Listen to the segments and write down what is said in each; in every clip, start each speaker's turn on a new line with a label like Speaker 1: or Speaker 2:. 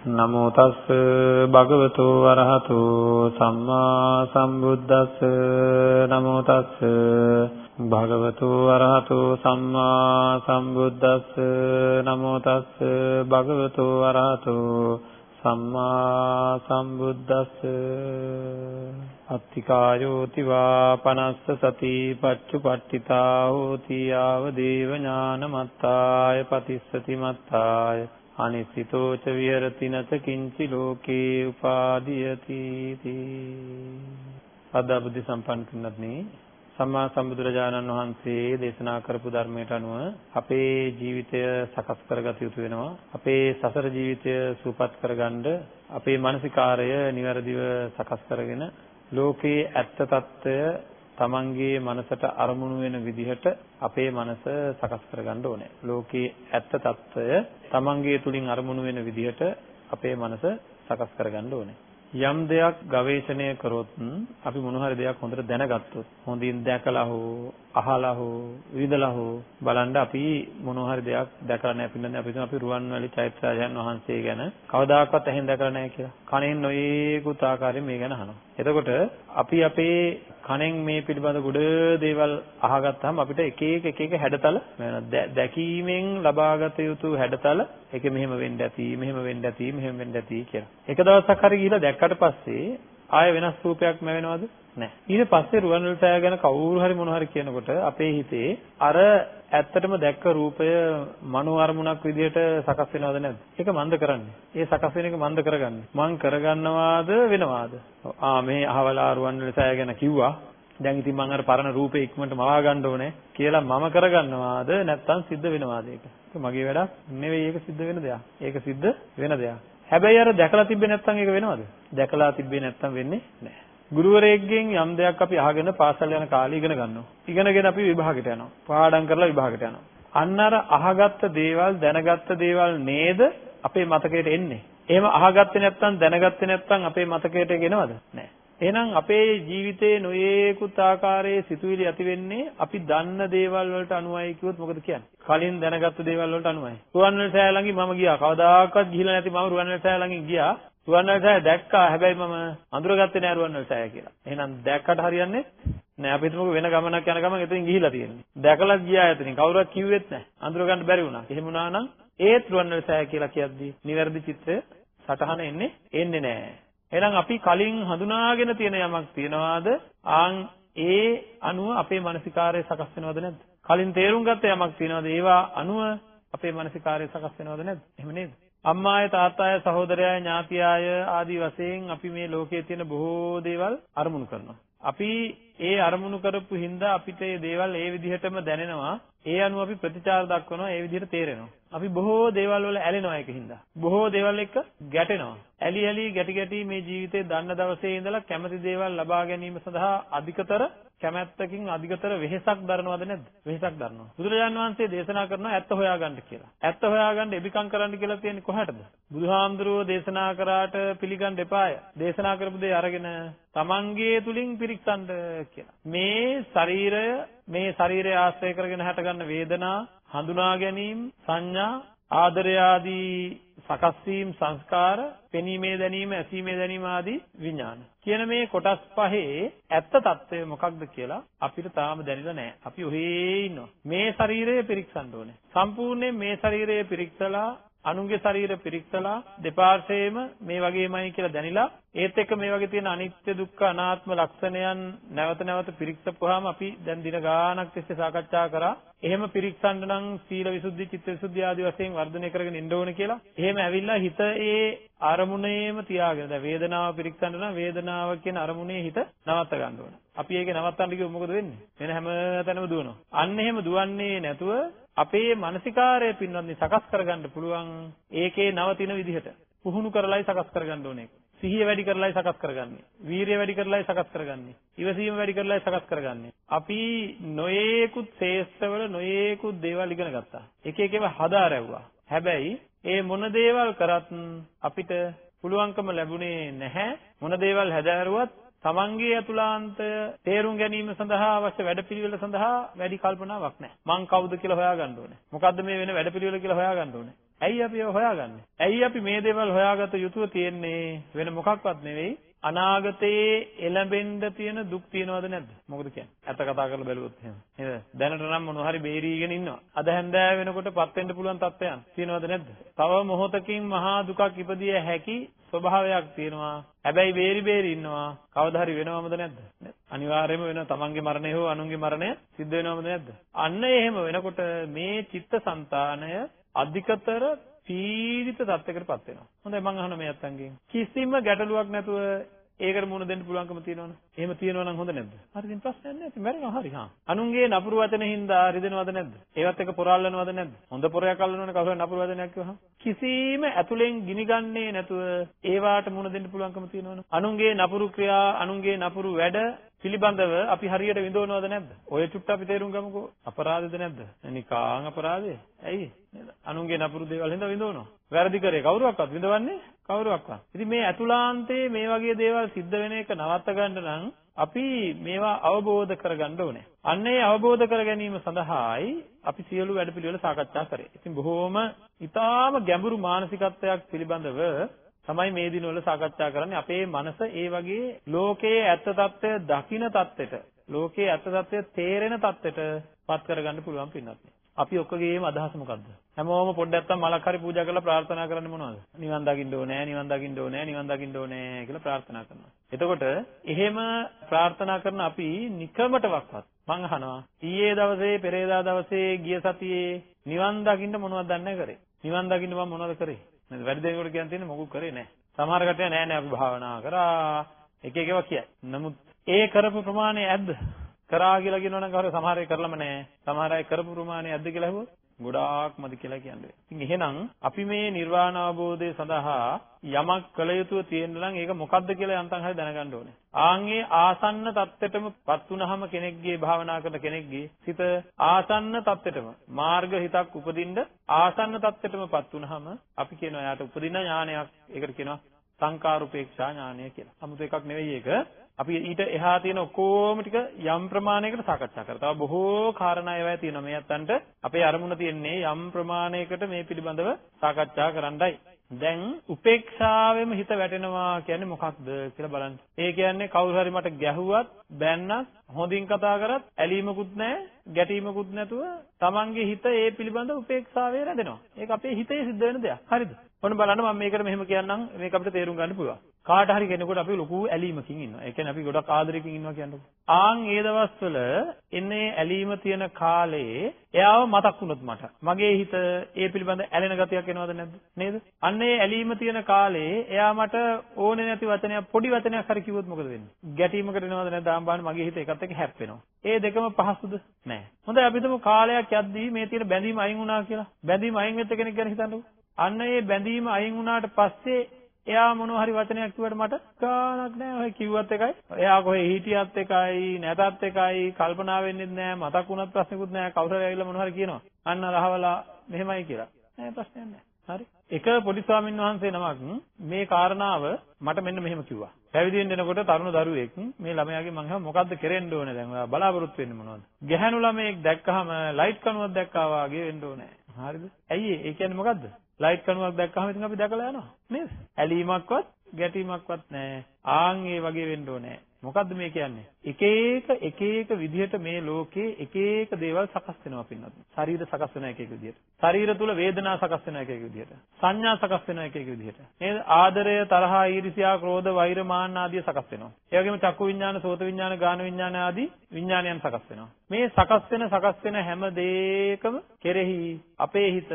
Speaker 1: නමෝ තස් භගවතු වරහතු සම්මා සම්බුද්දස්ස. නමෝ තස් භගවතු වරහතු සම්මා සම්බුද්දස්ස. නමෝ තස් භගවතු වරහතු සම්මා සම්බුද්දස්ස. අත්තිකායෝති වා පනස්ස සති පච්චුපට්ඨිතා හෝති. ආව දේව ඥානමත්තාය. පතිස්සති මත්තාය. අනිසිතෝච විහෙරති නච කිංචි ලෝකේ උපාදීයති අදා බුද්ධ සම්පන්න කෙනෙක්නි සම්මා සම්බුදුරජාණන් වහන්සේ දේශනා කරපු ධර්මයට අනුව අපේ ජීවිතය සකස් කරගත යුතු වෙනවා. අපේ සසර ජීවිතය සූපත් කරගන්න අපේ මානසිකාරය નિවරදිව සකස් කරගෙන ලෝකේ ඇත්ත తত্ত্বය තමන්ගේ මනසට අරමුණු වෙන විදිහට අපේ මනස සකස් කරගන්න ඕනේ. ලෝකයේ ඇත්ත తত্ত্বය තමන්ගේ තුලින් අරමුණු වෙන විදිහට අපේ මනස සකස් කරගන්න ඕනේ. යම් දෙයක් ගවේෂණය කරොත් අපි මොන හරි දෙයක් හොඳට දැනගත්තොත් හොඳින් දැකලා හෝ අහලා හෝ විඳලා හෝ බලන්න අපි මොන හරි දෙයක් දැකලා නැහැ පින්නන්නේ අපි අපි රුවන්වැලි චෛත්‍යයන් වහන්සේ ගැන කවදාකවත් ඇහෙන් දැකලා නැහැ කියලා. කණෙන් නොයේකුත් ආකාරයෙන් මේ ගැන අහනවා. එතකොට අපි අපේ කණෙන් මේ පිළිබඳ ගොඩ දේවල් අහගත්තාම අපිට එක එක එක එක හැඩතල දැකීමෙන් ලබාගත යුතු හැඩතල ඒක මෙහෙම වෙන්න ඇති මෙහෙම වෙන්න ඇති මෙහෙම වෙන්න ඇති කියලා. එක දවසක් හරි ගිහිල්ලා දැක්කට පස්සේ ආය වෙනස් රූපයක් ලැබෙනවද? නැහැ. ඊට පස්සේ රුවන්වැලි සෑය ගැන කවුරු හරි මොන හරි කියනකොට අපේ හිතේ අර ඇත්තටම දැක්ක රූපය මනෝ අරමුණක් විදිහට සකස් වෙනවද නැද්ද? ඒක මන්ද කරන්නේ. ඒ සකස් වෙන එක මන්ද කරගන්නේ. මං කරගන්නවාද වෙනවාද? ආ මේ අහවලා රුවන්වැලි සෑය ගැන කිව්වා. දැන් ඉතින් මං අර පරණ රූපේ ඉක්මනට මවා ගන්න ඕනේ කියලා මම කරගන්නවාද නැත්නම් සිද්ධ වෙනවාද ඒක? ඒක මගේ වැඩක් නෙවෙයි ඒක සිද්ධ වෙන දෙයක්. ඒක සිද්ධ වෙන දෙයක්. හැබැයි අර දැකලා තිබ්බේ නැත්නම් ඒක වෙනවද? දැකලා තිබ්බේ නැත්නම් වෙන්නේ නැහැ. ගුරුවරයෙක්ගෙන් යම් දෙයක් අපි අහගෙන පාසල් යන කාලේ ඉගෙන ගන්නවා. ඉගෙනගෙන අපි විභාගයට යනවා. පාඩම් කරලා විභාගයට යනවා. අන්න අර අහගත්ත දේවල් දැනගත්ත දේවල් නේද අපේ මතකයට එන්නේ. එහෙම අහගත්තේ නැත්නම් දැනගත්තේ නැත්නම් අපේ මතකයට ගෙනවද? නැහැ. එහෙනම් අපේ ජීවිතයේ නොයේකුත් ආකාරයේ සිතුවිලි ඇති වෙන්නේ අපි දන්න දේවල් වලට අනුවයි කිව්වොත් මොකද කියන්නේ? කලින් දැනගත්තු දේවල් වලට අනුවයි. රුවන්වැලි සෑය ළඟින් මම ගියා. කවදාකවත් ගිහිලා නැති මම රුවන්වැලි සෑය ළඟින් ගියා. රුවන්වැලි සෑය දැක්කා. හැබැයි මම අඳුරගත්තේ නෑ රුවන්වැලි සෑය කියලා. එහෙනම් දැක්කට හරියන්නේ නෑ. අපි හිතමුකෝ වෙන ගමනක් යන ගමන් එතනින් ගිහිලා තියෙන්නේ. දැකලා ගියා එතනින්. කවුරුත් කිව්වෙත් නෑ. අඳුරගන්න බැරි වුණා. එහෙම වුණා නම් ඒත් රුවන්වැලි සෑය කියලා කියද්දී නිවැරදි චිත්‍රය සටහන එන්නේ එන්නේ නෑ. එහෙනම් අපි කලින් හඳුනාගෙන තියෙන යමක් තියනවාද ආන් ඒ අනුව අපේ මානසිකාරය සකස් වෙනවද නැද්ද? කලින් තේරුම් ගත්ත යමක් තියනවාද ඒවා අනුව අපේ මානසිකාරය සකස් වෙනවද නැද්ද? එහෙම නේද? අම්මාය තාත්තාය සහෝදරයාය ඥාතියාය ආදී වශයෙන් අපි මේ ලෝකයේ තියෙන බොහෝ දේවල් අරමුණු කරනවා. අපි ඒ අරමුණු කරපු හින්දා අපිට මේ දේවල් ඒ විදිහටම දැනෙනවා. ඒ අනුව අපි ප්‍රතිචාර දක්වනවා ඒ විදිහට තේරෙනවා. අපි බොහෝ දේවල් වල ඇලෙනවා ඒකින්ද. බොහෝ දේවල් එක්ක ගැටෙනවා. ඇලි ඇලි ගැටි ගැටි මේ ජීවිතේ දන්න දවසේ ඉඳලා කැමති දේවල් ලබා ගැනීම සඳහා අධිකතර කැමැත්තකින් අධිකතර වෙහෙසක් දරනවද නැද්ද? වෙහෙසක් දරනවා. බුදුරජාන් වහන්සේ දේශනා කරනවා ඇත්ත හොයාගන්න කියලා. ඇත්ත හොයාගන්න එබිකම් කරන්න කියලා තියෙන්නේ කොහටද? බුදුහාමුදුරුවෝ දේශනා කරාට පිළිගන්න එපාය. දේශනා කරපු දේ අරගෙන තමන්ගේ තුලින් පිරික්සන්න කියලා. මේ ශරීරය මේ ශරීරය ආශ්‍රය කරගෙන හැටගන්න වේදනා හඳුනා ගැනීම සංඥා ආදරය ආදී සකස් වීම සංස්කාර පෙනීමේ දැනීම ඇසීමේ දැනීම ආදී විඥාන කියන මේ කොටස් පහේ ඇත්ත తත්වය මොකක්ද කියලා අපිට තාම දැනෙලා නැහැ. අපි ඔහේ ඉන්නවා. මේ ශරීරය පිරික්සන්න ඕනේ. සම්පූර්ණයෙන් මේ ශරීරය පිරික්සලා අනුන්ගේ ශරීර පිරික්සලා දෙපාර්ශ්වයේම මේ වගේමයි කියලා දැනිලා ඒත් එක්ක මේ වගේ තියෙන අනිත්‍ය දුක්ඛ අනාත්ම ලක්ෂණයන් නැවත නැවත පිරික්සපුවාම අපි දැන් දින ගාණක් තිස්සේ සාකච්ඡා කරා. එහෙම පිරික්සන්න නම් සීල විසුද්ධි චිත්ත විසුද්ධි ආදී වශයෙන් වර්ධනය කරගෙන ඉන්න ඕනේ කියලා. එහෙම ඇවිල්ලා හිත ඒ අරමුණේම තියාගෙන දැන් වේදනාව පිරික්සන්න නම් වේදනාව කියන අරමුණේ හිත නවත්ත ගන්න ඕනේ. අපි ඒක නවත්තන්න කිව්වොත් මොකද වෙන්නේ? වෙන හැම තැනම දුවනවා. අන්න එහෙම දුවන්නේ නැතුව අපේ මානසිකාරය පින්වත්නි සකස් කරගන්න පුළුවන් ඒකේ නවතින විදිහට. පුහුණු කරලායි සකස් කරගන්න ඕනේ. සිහිය වැඩි කරලායි සකස් කරගන්නේ. වීරිය වැඩි කරලායි සකස් කරගන්නේ. ඉවසීම වැඩි කරලායි සකස් කරගන්නේ. අපි නොයේකුත් ශේෂ්ඨවල නොයේකුත් දේවල් ඉගෙන ගත්තා. එක එක ඒවා හදාරැව්වා. හැබැයි ඒ මොන දේවල් කරත් අපිට පුළුවන්කම ලැබුණේ නැහැ. මොන දේවල් හැදෑරුවත් තමන්ගේ අතුලාන්තය තේරුම් ගැනීම සඳහා අවශ්‍ය වැඩපිළිවෙල සඳහා වැඩි කල්පනාවක් නැහැ. මං කවුද කියලා හොයාගන්න ඕනේ. මොකද්ද මේ වෙන වැඩපිළිවෙල කියලා හොයාගන්න ඕනේ. ඇයි අපි ඒව හොයාගන්නේ? ඇයි අපි මේ දේවල් හොයාගත යුතුව තියෙන්නේ? වෙන මොකක්වත් නෙවෙයි. අනාගතයේ එළඹෙන්න තියෙන දුක් තියනවද නැද්ද? මොකද කියන්නේ? ඇත්ත කතා කරලා බැලුවොත් එහෙම. නේද? දැනට නම් මොන හරි බේරීගෙන ඉන්නවා. අද හැන්දෑව වෙනකොට පත් වෙන්න පුළුවන් තත්ත්වයන් තියනවද නැද්ද? තව මොහොතකින් මහා දුකක් ඉපදිය හැකි ස්වභාවයක් තියෙනවා. හැබැයි බේරි බේරි ඉන්නවා. කවදා හරි වෙනවමද නැද්ද? අනිවාර්යයෙන්ම වෙනවා. තමන්ගේ මරණය හෝ අනුන්ගේ මරණය සිද්ධ වෙනවමද නැද්ද? අන්න එහෙම වෙනකොට මේ චිත්තසංතානය අධිකතර පීඩිත තත්යකටපත් වෙනවා. හොඳයි මම අහන මේ අත්තන්ගෙන් කිසිම ගැටලුවක් නැතුව ඒකට මුණ දෙන්න පුළුවන්කම තියෙනවනේ. එහෙම තියෙනවා නම් හොඳ නැද්ද? හරි දැන් ප්‍රශ්නයක් නැහැ. ඉතින් මැරෙනවා හරි හා. අනුන්ගේ නපුරු වචන හින්දා රිදෙනවද නැද්ද? ඒවත් එක පොරාල්ලනවද නැද්ද? හොඳ පොරයක් අල්ලනවනේ කවුරු නපුරු වචනයක් කිව්වහම. කිසිම ඇතුලෙන් ගිනිගන්නේ නැතුව ඒවාට මුණ දෙන්න පුළුවන්කම තියෙනවනේ. අනුන්ගේ නපුරු ක්‍රියා, අනුන්ගේ නපුරු වැඩ පිළිබඳව අපි හරියට විඳවනවද නැද්ද? ඔය චුට්ට අපි තේරුම් ගමුකෝ. අපරාධද නැද්ද? නිකාං අපරාධය. ඇයි? නේද? අනුන්ගේ නපුරු දේවල් හින්දා විඳවනවා. වැරදි කරේ කවුරුවක්වත් විඳවන්නේ කවුරක්වත්. ඉතින් මේ අතුලාන්තයේ මේ වගේ දේවල් සිද්ධ වෙන එක නවත්ත ගන්න නම් අපි මේවා අවබෝධ කරගන්න ඕනේ. අන්න ඒ අවබෝධ කර ගැනීම සඳහායි අපි සියලු වැඩපිළිවෙල සාකච්ඡා කරේ. ඉතින් බොහෝම ඊටාම ගැඹුරු මානසිකත්වයක් පිළිබඳව තමයි මේ දිනවල සාකච්ඡා කරන්නේ. අපේ මනස ඒ වගේ ලෝකයේ ඇත්ත తত্ত্বය දකින తত্ত্বෙට, ලෝකයේ ඇත්ත తত্ত্বය තේරෙන తত্ত্বෙට පත් කරගන්න පුළුවන් පින්නත්. අපි ඔක්කොගේම අදහස මොකද්ද හැමෝම පොඩ්ඩක් අත්තම් මලක් හරි පූජා කරලා ප්‍රාර්ථනා කරන්නේ මොනවද නිවන් දකින්න ඕනේ නිවන් දකින්න ඕනේ නිවන් දකින්න ඕනේ කියලා ප්‍රාර්ථනා කරනවා එතකොට එහෙම ප්‍රාර්ථනා කරන අපි නිකමටවත් මං අහනවා ඊයේ දවසේ පෙරේදා දවසේ ගිය සතියේ නිවන් දකින්න මොනවද දන්නේ කරේ නිවන් දකින්න මම මොනවද කරේ නේද? වැඩි දෙනෙකුට කියන්න තියෙන්නේ මොකුත් කරේ නැහැ. සමහර කට්ටිය නෑ නෑ අපි භාවනා කරා එක එක ඒවා කියයි. නමුත් ඒ කරපු ප්‍රමාණය ඇද්ද? කරා කියලා කියනවනම් කවුරු සමහර අය කරලම නැහැ. සමහර අය කරපු ප්‍රමාණය ඇද්ද කියලා අහුවොත් ගොඩාක්මද කියලා කියන්නේ. ඉතින් එහෙනම් අපි මේ නිර්වාණ අවබෝධය සඳහා යමක් කළ යුතුව තියෙන නම් ඒක මොකද්ද කියලා යන්තම් හරි දැනගන්න ඕනේ. ආන්ගේ ආසන්න தත්ත්වයටම පත් වුනහම කෙනෙක්ගේ භාවනා කරන කෙනෙක්ගේ සිත ආසන්න தත්ත්වයටම මාර්ග හිතක් උපදින්න ආසන්න தත්ත්වයටම පත් වුනහම අපි කියනවා යාට උපදින ඥානයක්. ඒකට කියනවා සංකාරුපේක්ෂා ඥානය කියලා. 아무ත එකක් නෙවෙයි ඒක. අපි ඊට එහා තියෙන ඔක්කොම ටික යම් ප්‍රමාණයකට සාකච්ඡා කරා. තව බොහෝ කාරණා ඒවා තියෙනවා. මේ අතන්ට අපේ අරමුණ තියෙන්නේ යම් ප්‍රමාණයකට මේ පිළිබඳව සාකච්ඡා කරන්නයි. දැන් උපේක්ෂාවෙම හිත වැටෙනවා කියන්නේ මොකක්ද කියලා බලන්න. ඒ කියන්නේ කවුරු හරි මට ගැහුවත් බැන්නත් හොඳින් කතා කරත් ඇලීමකුත් නැහැ, ගැටීමකුත් නැතුව තමන්ගේ හිත ඒ පිළිබඳ උපේක්ෂාවේ රැඳෙනවා. ඒක අපේ හිතේ සිද්ධ වෙන දෙයක්. හරිද? ඔන්න බලන්න මම මේකට මෙහෙම කියන්නම් මේක අපිට තේරුම් ගන්න පුළුවන්. කාට හරි කෙනෙකුට අපි ලොකු ඇලීමකින් ඉන්නවා. ඒ කියන්නේ අපි ගොඩක් ආදරයකින් ඉන්නවා කියන්නේ. ආන් ඒ දවස්වල එන්නේ ඇලීම තියෙන කාලේ එයාව මතක් වුණොත් මට මගේ හිත ඒ පිළිබඳ ඇලෙන ගතියක් එනවද නැද්ද? නේද? අන්න ඒ ඇලීම තියෙන කාලේ එයා මට ඕනේ නැති වචනයක් පොඩි වචනයක් හරි කිව්වොත් මොකද වෙන්නේ? ගැටීමකට එනවද නැද්ද? ආම්බාන මගේ හිත එකත් එක්ක හැප්පෙනවා. ඒ දෙකම පහසුද? නෑ. හොඳයි අපි හිතමු කාලයක් යද්දී මේ තියෙන බැඳීම අයින් වුණා කියලා. බැඳීම අයින් වෙච්ච කෙනෙක් ගැන හිතන්නකෝ. අන්න ඒ බැඳීම අයින් වුණාට පස්සේ එයා මොන හරි වචනයක් කිව්වට මට ගානක් නැහැ. ඔය කිව්වත් එකයි. එයා කොහේ හිටියත් එකයි, නැතත් එකයි, කල්පනා වෙන්නේ නැහැ. මතක් වුණත් ප්‍රශ්නකුත් නැහැ. කවුරු හරි ඇවිල්ලා මොන හරි කියනවා. අන්න රහවලා මෙහෙමයි කියලා. නෑ ප්‍රශ්නයක් නැහැ. හරි. එක පොඩි ස්වාමීන් වහන්සේ නමක් මේ කාරණාව මට මෙන්න මෙහෙම කිව්වා. පැවිදි වෙන්න එනකොට තරුණ දරුවෙක් මේ ළමයාගේ මං අහුවා මොකද්ද කරෙන්න ඕනේ දැන් ඔයා බලාපොරොත්තු වෙන්නේ මොනවද? ගැහැණු ළමයෙක් දැක්කහම ලයිට් කණුවක් දැක්කා වගේ වෙන්න ඕනේ. හරිද? ඇයි ඒ කියන්නේ මොකද්ද? ලයිට් කණුවක් දැක්කම ඉතින් අපි දැකලා යනවා නේද? ඇලීමක්වත් ගැටීමක්වත් නැහැ. ආන් ඒ වගේ වෙන්න ඕනේ. මොකද්ද මේ කියන්නේ? එක එක එක එක විදිහට මේ ලෝකේ එක එක දේවල් සකස් වෙනවා පින්නත්. ශරීර සකස් වෙන එක එක විදිහට. ශරීර තුල වේදනා සකස් වෙන එක එක විදිහට. සංඥා සකස් වෙන එක එක විදිහට. නේද? ආදරය, තරහා, ඊර්ෂ්‍යා, ක්‍රෝධ, වෛර, මාන්න ආදී සකස් වෙනවා. ඒ වගේම චක්කු විඤ්ඤාණ, සෝත විඤ්ඤාණ, ගාන විඤ්ඤාණ ආදී විඤ්ඤාණයන් සකස් වෙනවා. මේ සකස් වෙන සකස් වෙන හැම දෙයකම කෙරෙහි අපේ හිත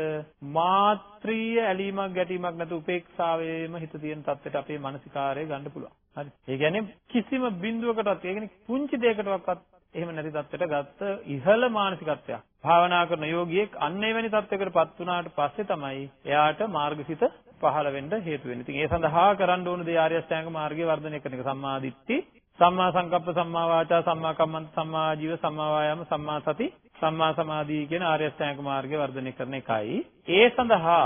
Speaker 1: මාත්‍රීය ඇලීමක් ගැටීමක් නැතු උපේක්ෂාවේම හිත තියෙන තත්ත්වයට අපේ මානසිකාරය ගන්න පුළුවන්. හරි. ඒ කියන්නේ කිසිම බිඳුවකටවත් ඒ කියන්නේ පුංචි දෙයකටවත් එහෙම නැති තත්ත්වයට ගත්ත ඉහළ මානසිකත්වයක්. භාවනා කරන යෝගියෙක් අන්න එවැනි තත්ත්වයකටපත් වුණාට පස්සේ තමයි එයාට මාර්ගසිත පහළ වෙන්න හේතු වෙන්නේ. ඉතින් ඒ සඳහා කරන්න ඕන දේ ආර්ය අෂ්ටාංග මාර්ගය වර්ධනය කරන එක සම්මා දිට්ඨි, සම්මා සංකප්ප, සම්මා වාචා, සම්මා කම්මන්ත, සම්මා ජීව, සම්මා වායාම, සම්මා සති, සම්මා සමාධි කියන ආර්ය අෂ්ටාංග මාර්ගය වර්ධනය කරන එකයි. ඒ සඳහා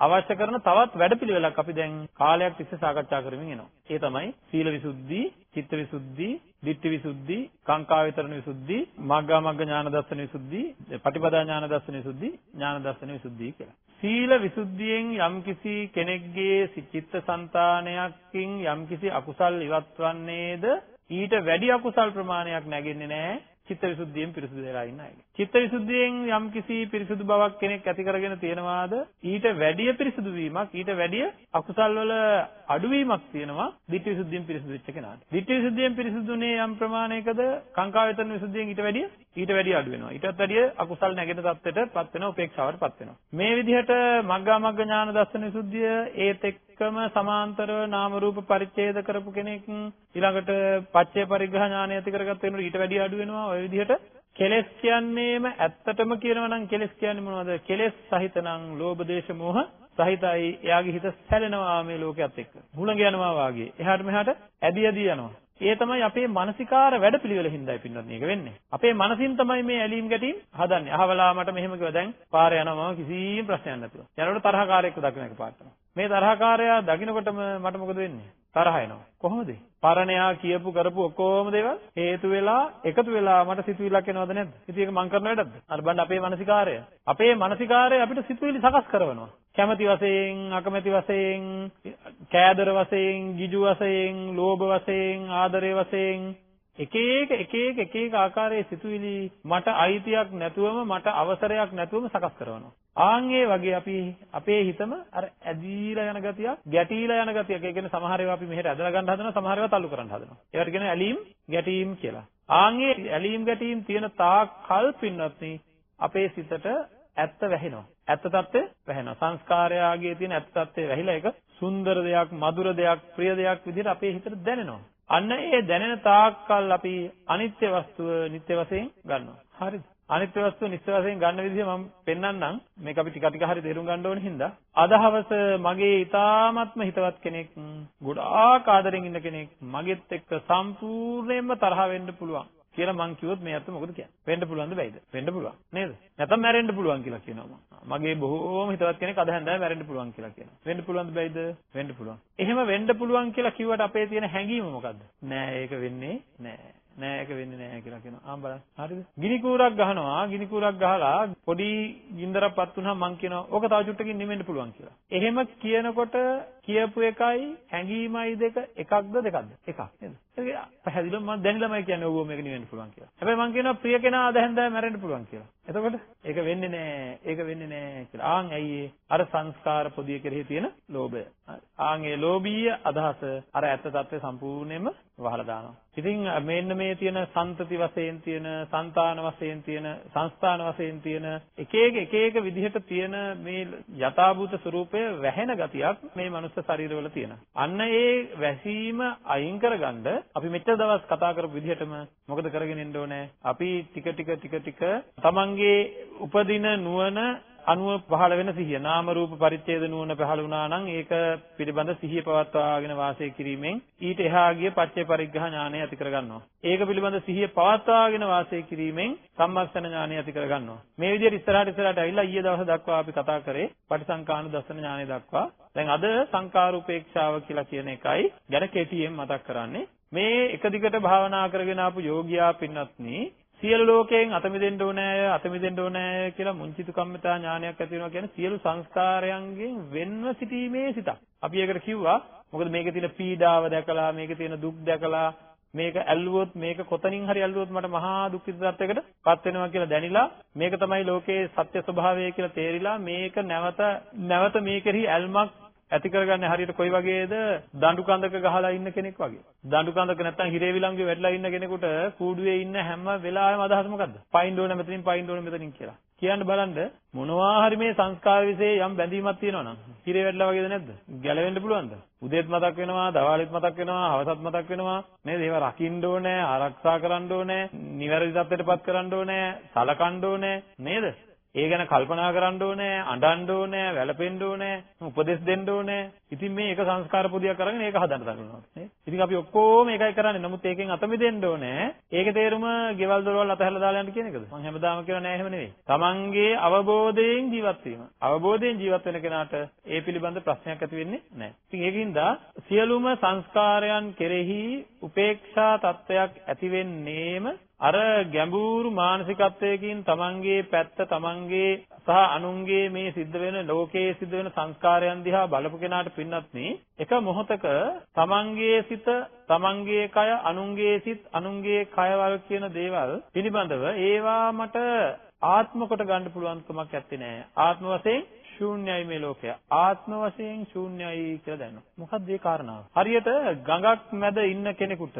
Speaker 1: අවශ්‍ය කරන තවත් වැඩපිළිවෙලක් අපි දැන් කාලයක් තිස්සේ සාකච්ඡා කරමින් එනවා. ඒ තමයි සීල විසුද්ධි, චිත්ත විසුද්ධි, ditthi විසුද්ධි, කාංකා විතරණ විසුද්ධි, මග්ගා මග්ග ඥාන දර්ශන විසුද්ධි, පටිපදා ඥාන දර්ශන විසුද්ධි, ඥාන දර්ශන විසුද්ධි කියලා. සීල විසුද්ධියෙන් යම්කිසි කෙනෙක්ගේ චිත්තසංතානයකින් යම්කිසි අකුසල් ඉවත් වන්නේද ඊට වැඩි අකුසල් ප්‍රමාණයක් නැගෙන්නේ නැහැ චිත්තවිසුද්ධියෙන් පිරිසුදු වෙලා ඉන්න අයගේ. චිත්තවිසුද්ධියෙන් යම්කිසි පිරිසුදු බවක් කෙනෙක් ඇති කරගෙන තියෙනවාද ඊට වැඩිය පිරිසුදු වීමක් ඊට වැඩිය අකුසල් වල අඩුවීමක් තියෙනවා ditthිවිසුද්ධියෙන් පිරිසුදු වෙච්ච කෙනාට. ditthිවිසුද්ධියෙන් පිරිසුදුනේ යම් ප්‍රමාණයකද කාංකා වේතන විසුද්ධියෙන් ඊට වැඩිය ඊට වැඩිය අඩු වෙනවා. ඊටත් වැඩිය අකුසල් නැගෙන තත්ත්වයටපත් වෙනවා උපේක්ෂාවටපත් වෙනවා. මේ විදිහට මග්ගා මග්ග ඥාන දර්ශන විසුද්ධිය ඒත් එක්කම සමාන්තරව නාම රූප පරිච්ඡේද කරපු කෙනෙක් ඊළඟට පච්චේ පරිග්‍රහ ඥානය ඇති කරගත්ත වෙනකොට ඊට වැඩිය අඩු වෙනවා. ඔය විදිහට කෙලෙස් කියන්නේම ඇත්තටම කියනවා නම් කෙලෙස් කියන්නේ මොනවද? කෙලෙස් සහිත නම් ලෝභ දේශ මොහ සහිතයි. එයාගේ හිත සැලෙනවා මේ ලෝකයක් එක්ක. හුළඟ යනවා වාගේ. එහාට මෙහාට ඇදී ඇදී යනවා. ඒ තමයි අපේ මානසිකාර වැඩපිළිවෙල හින්දායි පින්නත් මේක වෙන්නේ. අපේ මනසින් තමයි මේ ඇලීම් ගැටීම් හදන්නේ. අහවලා මට මෙහෙම කිව්වා දැන් පාරේ යනවා මම කිසිම ප්‍රශ්නයක් නැතුව. යනකොට තරහකාරයෙක්ව දකින්න එක පාටම. මේ තරහකාරයා දකින්නකොටම මට මොකද වෙන්නේ? තරහ එනවා. කොහොමද? පරණයා කියපු කරපු ඔක්කොම දේවල් හේතු වෙලා එකතු වෙලා මට සිතුවිල්ලක් එනවද නැද්ද? ඉතින් ඒක මං කරන වැඩක්ද? අර බලන්න අපේ මානසිකාරය. අපේ මානසිකාරය අපිට සිතුවිලි සකස් කරනවා. කැමැති වශයෙන්, අකමැති වශයෙන්, කෑදර වශයෙන්, ගිජු වශයෙන්, ලෝභ වශයෙන්, ආදරේ වශයෙන් එක එක එක එක එක එක ආකාරයේ සිතුවිලි මට අයිතියක් නැතුවම මට අවසරයක් නැතුවම සකස් කරනවා. ආන් ඒ වගේ අපි අපේ හිතම අර ඇදීලා යන ගතියක්, ගැටීලා යන ගතියක්. ඒ කියන්නේ සමහර ඒවා අපි මෙහෙට ඇදලා ගන්න හදනවා, සමහර ඒවා තල්ලු කරන්න හදනවා. ඒවට කියන ඇලීම්, ගැටීම් කියලා. ආන් ඒ ඇලීම් ගැටීම් තියෙන තාක් කල් පින්නත් අපේ සිතට ඇත්ත වැහෙනවා. ඇත්ත తත්ත්වය වැහෙනවා. සංස්කාරයාගේ තියෙන ඇත්ත తත්ත්වය වැහිලා ඒක සුන්දර දෙයක්, මధుර දෙයක්, ප්‍රිය දෙයක් විදිහට අපේ හිතට දැනෙනවා. අන්න ඒ දැනෙන තාක්කල් අපි අනිත්‍ය වස්තුව නිත්‍ය වශයෙන් ගන්නවා. හරිද? අනිත්‍ය වස්තුව නිත්‍ය වශයෙන් ගන්න විදිහ මම පෙන්වන්නම්. මේක අපි ටික ටික හරි තේරුම් ගන්න ඕන හින්දා. අද හවස මගේ ඊ타ත්ම හිතවත් කෙනෙක්, ගොඩාක් ආදරෙන් ඉන්න කෙනෙක් මගෙත් එක්ක සම්පූර්ණයෙන්ම තරහ වෙන්න පුළුවන්. කියලා මං කිව්වොත් මේ අත මොකද කියන්නේ? වෙන්න පුළුවන්ද බැයිද? වෙන්න පුළුවන්. නේද? නැත්නම් මැරෙන්න පුළුවන් කියලා කියනවා මම. මගේ බොහෝම හිතවත් කෙනෙක් අද හැන්දෑව මැරෙන්න පුළුවන් කියලා කියනවා. වෙන්න පුළුවන්ද බැයිද? වෙන්න පුළුවන්. එහෙම වෙන්න පුළුවන් කියලා කිව්වට අපේ තියෙන හැඟීම මොකද්ද? නෑ ඒක වෙන්නේ නෑ. නෑ ඒක වෙන්නේ නෑ කියලා කියනවා. ආ බලන්න. හරිද? ගිනි කූරක් ගහනවා. ගිනි කූරක් ගහලා පොඩි ගින්දරක්පත් වුණාම මං කියනවා ඕක තව චුට්ටකින් නිවෙන්න පුළුවන් කියලා. එහෙම කියනකොට කියපු එකයි හැඟීමයි දෙක එකක්ද දෙකක්ද? එකක් නේද? ඒක පැහැදිලිව මම දැන් ළමයි කියන්නේ ඔව්ව මේක නිවෙන්න පුළුවන් කියලා. හැබැයි මම කියනවා ප්‍රිය කෙනා අද හැන්දෑව මැරෙන්න පුළුවන් කියලා. එතකොට ඒක වෙන්නේ නෑ. ඒක වෙන්නේ නෑ කියලා. ආන් ඇයි අර සංස්කාර පොදිය කෙරෙහි තියෙන ලෝභය. ආන් ඒ ලෝභීය අදහස අර ඇත්ත తත්වේ සම්පූර්ණයෙන්ම වහලා දානවා. ඉතින් මෙන්න මේ තියෙන සන්තති වශයෙන් තියෙන, సంతාන වශයෙන් තියෙන, සංස්ථාන වශයෙන් තියෙන එක එක එක එක විදිහට තියෙන මේ යථාභූත ස්වરૂපය වැහෙන ගතියක් මේ මනුස්ස ශරීරවල තියෙනවා. අන්න ඒ වැසීම අයින් කරගන්න අපි මෙච්චර දවස් කතා කරපු විදිහටම මොකද කරගෙන ඉන්න ඕනේ? අපි ටික ටික ටික ටික තමන්ගේ උපදින නුවණ අනුව පහළ වෙන සිහිය නාම රූප පරිච්ඡේද නුවණ පහළ වුණා නම් ඒක පිළිබඳ සිහිය පවත්වාගෙන වාසය කිරීමෙන් ඊට එහා ගිය පච්චේ පරිග්‍රහ ඥානය ඇති කරගන්නවා. ඒක පිළිබඳ සිහිය පවත්වාගෙන වාසය කිරීමෙන් සම්මස්තන ඥානය ඇති කරගන්නවා. මේ විදිහට ඉස්සරහට ඉස්සරහට ඇවිල්ලා ඊයේ දවස් දක්වා අපි කතා කරේ පටිසංකාන දර්ශන ඥානය දක්වා. දැන් අද සංකාරූපේක්ෂාව කියලා කියන එකයි ගැන කෙටියෙන් මතක් කරන්නේ. මේ එක දිගට භාවනා කරගෙන ආපු යෝගියා පින්වත්නි සියලු ලෝකයෙන් අත මිදෙන්න ඕනෑ අත මිදෙන්න ඕනෑ කියලා මුංචිතු කම්මිතා ඥානයක් ඇති වෙනවා කියන්නේ සියලු සංස්කාරයන්ගෙන් වෙන්ව සිටීමේ සිතක්. අපි ඒකට කිව්වා මොකද මේකේ තියෙන පීඩාව දැකලා මේකේ තියෙන දුක් දැකලා මේක ඇල්ලුවොත් මේක කොතනින් හරි ඇල්ලුවොත් මට මහා දුක්ඛිත තත්යකට පත් වෙනවා කියලා දැනිලා මේක තමයි ලෝකයේ සත්‍ය ස්වභාවය කියලා තේරිලා මේක නැවත නැවත මේකෙහි ඇල්මක් ඇති කරගන්නේ හරියට කොයි වගේද දඬු කඳක ගහලා ඉන්න කෙනෙක් වගේ. දඬු කඳක නැත්තම් හිරේ විලංගුවේ වැටලා ඉන්න කෙනෙකුට කූඩුවේ ඉන්න හැම වෙලාවෙම අදහස මොකද්ද? පයින් ඕන මෙතනින් පයින් ඕන මෙතනින් කියලා. කියන්න බලන්න මොනවා හරි මේ සංස්කාර વિશે යම් බැඳීමක් තියෙනවා නම් හිරේ වැටලා වගේද නැද්ද? ගැලවෙන්න පුළුවන්ද? උදේත් මතක් වෙනවා, දවාලෙත් මතක් වෙනවා, හවසත් මතක් වෙනවා. නේද? ඒවා රකින්න ඕනේ, ආරක්ෂා කරන්න ඕනේ, නිවැරදි තත්ත්වයටපත් කරන්න ඕනේ, සලකන්න ඕනේ නේද? ඒ ගැන කල්පනා කරන්න ඕනේ, අඬන්න ඕනේ, වැළපෙන්න ඕනේ, උපදෙස් දෙන්න ඕනේ. ඉතින් මේ එක සංස්කාර පොදියක් අරගෙන ඒක හදන්න දඟලනවා නේ. ඉතින් අපි ඔක්කොම ඒකයි කරන්නේ. නමුත් ඒකෙන් අත මිදෙන්න ඕනේ. ඒකේ තේරුම ගෙවල් දොරවල් අතහැරලා දාලා යන්න කියන එකද? මම හැමදාම කියනවා නෑ එහෙම නෙවෙයි. Tamange අවබෝධයෙන් ජීවත් වීම. අවබෝධයෙන් ජීවත් වෙන කෙනාට ඒ පිළිබඳ ප්‍රශ්නයක් ඇති වෙන්නේ නෑ. ඉතින් ඒකින්ද සියලුම සංස්කාරයන් කෙරෙහි උපේක්ෂා තත්වයක් ඇති වෙන්නේම අර ගැඹුරු මානසිකත්වයකින් තමන්ගේ පැත්ත තමන්ගේ සහ අනුන්ගේ මේ සිද්ධ වෙන ලෝකයේ සිද්ධ වෙන සංස්කාරයන් දිහා බලපු කෙනාට පින්නත් එක මොහොතක තමන්ගේ සිත තමන්ගේ කය අනුන්ගේ සිත් අනුන්ගේ කයවල් කියන දේවල් පිළිබඳව ඒවා මට ආත්ම කොට ගන්න පුළුවන්කමක් නැත්තේ නෑ. ආත්ම වශයෙන් ශූන්‍යයි මේ ලෝකය. ආත්ම වශයෙන් ශූන්‍යයි කියලා දැනනවා. මොකක්ද ඒ කාරණාව? හරියට ගඟක් මැද ඉන්න කෙනෙකුට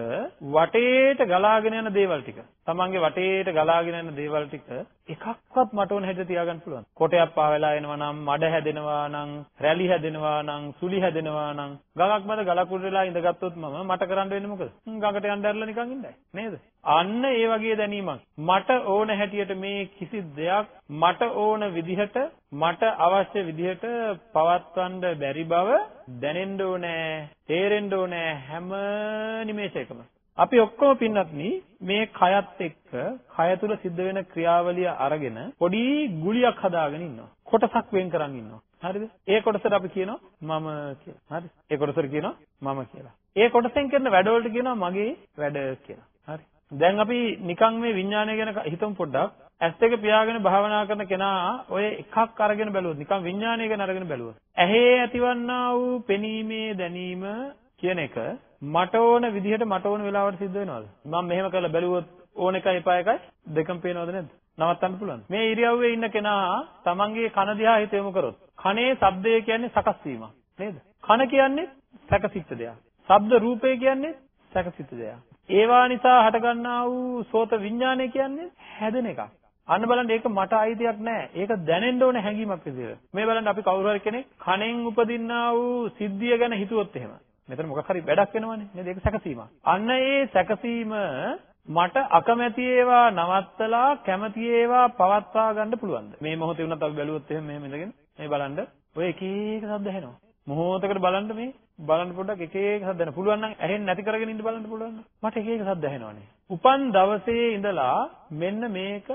Speaker 1: වටේට ගලාගෙන යන දේවල් ටික, තමන්ගේ වටේට ගලාගෙන යන දේවල් ටික එකක්වත් මට ඕන හැටියට තියාගන්න පුළුවන්. කොටයක් පාවෙලා එනවා නම්, මඩ හැදෙනවා නම්, රැලි හැදෙනවා නම්, සුලි හැදෙනවා නම්, ගඟක් මැද ගලකුඩ වෙලා ඉඳගත්තොත් මම මට කරන්න වෙන්නේ මොකද? ගඟට යන්න ඇරලා නිකන් ඉන්නයි. නේද? අන්න ඒ වගේ දැනීමක්. මට ඕන හැටියට මේ කිසි දෙයක් මට ඕන විදිහට මට අවශ්‍ය විදිහට පවත්වන්න බැරි බව දැනෙන්න ඕනේ, තේරෙන්න ඕනේ හැම නිමේෂයකම. අපි ඔක්කොම පින්නත්නි මේ කයත් එක්ක කය තුල සිද්ධ වෙන ක්‍රියාවලිය අරගෙන පොඩි ගුලියක් හදාගෙන ඉන්නවා. කොටසක් වෙන් කරන් ඉන්නවා. හරිද? ඒ කොටසට අපි කියනවා මම කියලා. හරි? ඒ කොටසට කියනවා මම කියලා. ඒ කොටසෙන් කරන වැඩවලට කියනවා මගේ වැඩ කියලා. හරි? දැන් අපි නිකන් මේ විඥානය ගැන හිතමු පොඩ්ඩක්. ඇස් දෙක පියාගෙන භාවනා කරන කෙනා ඔය එකක් අරගෙන බැලුවොත් නිකන් විඥානය ගැන අරගෙන බැලුවොත් ඇහි ඇතිවන්නා වූ පෙනීමේ දැනීම කියන එක මට ඕන විදිහට මට ඕන වෙලාවට සිද්ධ වෙනවද? මම මෙහෙම කරලා බැලුවොත් ඕන එකයි එපා එකයි දෙකම පේනවද නැද්ද? නවත්තන්න පුළුවන්. මේ ඉරියව්වේ ඉන්න කෙනා තමන්ගේ කන දිහා හිත යොමු කරොත් කනේ ශබ්දය කියන්නේ සකස් වීමක් නේද? කන කියන්නේ සැකසිත දෙයක්. ශබ්ද රූපය කියන්නේ සැකසිත දෙයක්. ඒවා නිසා හටගන්නා වූ සෝත විඥානය කියන්නේ හැදෙන එකක්. අන්න බලන්න ඒක මට අයිතියක් නෑ. ඒක දැනෙන්න ඕන හැඟීමක් විදියට. මේ බලන්න අපි කවුරු හරි කෙනෙක් කණෙන් උපදින්නා වූ සිද්ධිය ගැන හිතුවොත් එහෙම. මෙතන මොකක් හරි වැඩක් වෙනවනේ නේද? ඒක සැකසීමක්. අන්න ඒ සැකසීම මට අකමැති ඒවා නවත්තලා කැමති ඒවා පවත්වා ගන්න පුළුවන්ද? මේ මොහොතේ වුණත් අපි බැලුවොත් එහෙම මෙහෙම ඉඳගෙන මේ බලන්න ඔය එක එක ශබ්ද ඇහෙනවා. මොහොතකට බලන්න මේ බලන්න පොඩ්ඩක් එක එක ශබ්ද ඇහෙනවා. පුළුවන් නම් ඇහෙන්නේ නැති කරගෙන ඉන්න බලන්න පුළුවන්. මට එක එක ශබ්ද ඇහෙනවානේ. උපන් දවසේ ඉඳලා මෙන්න මේක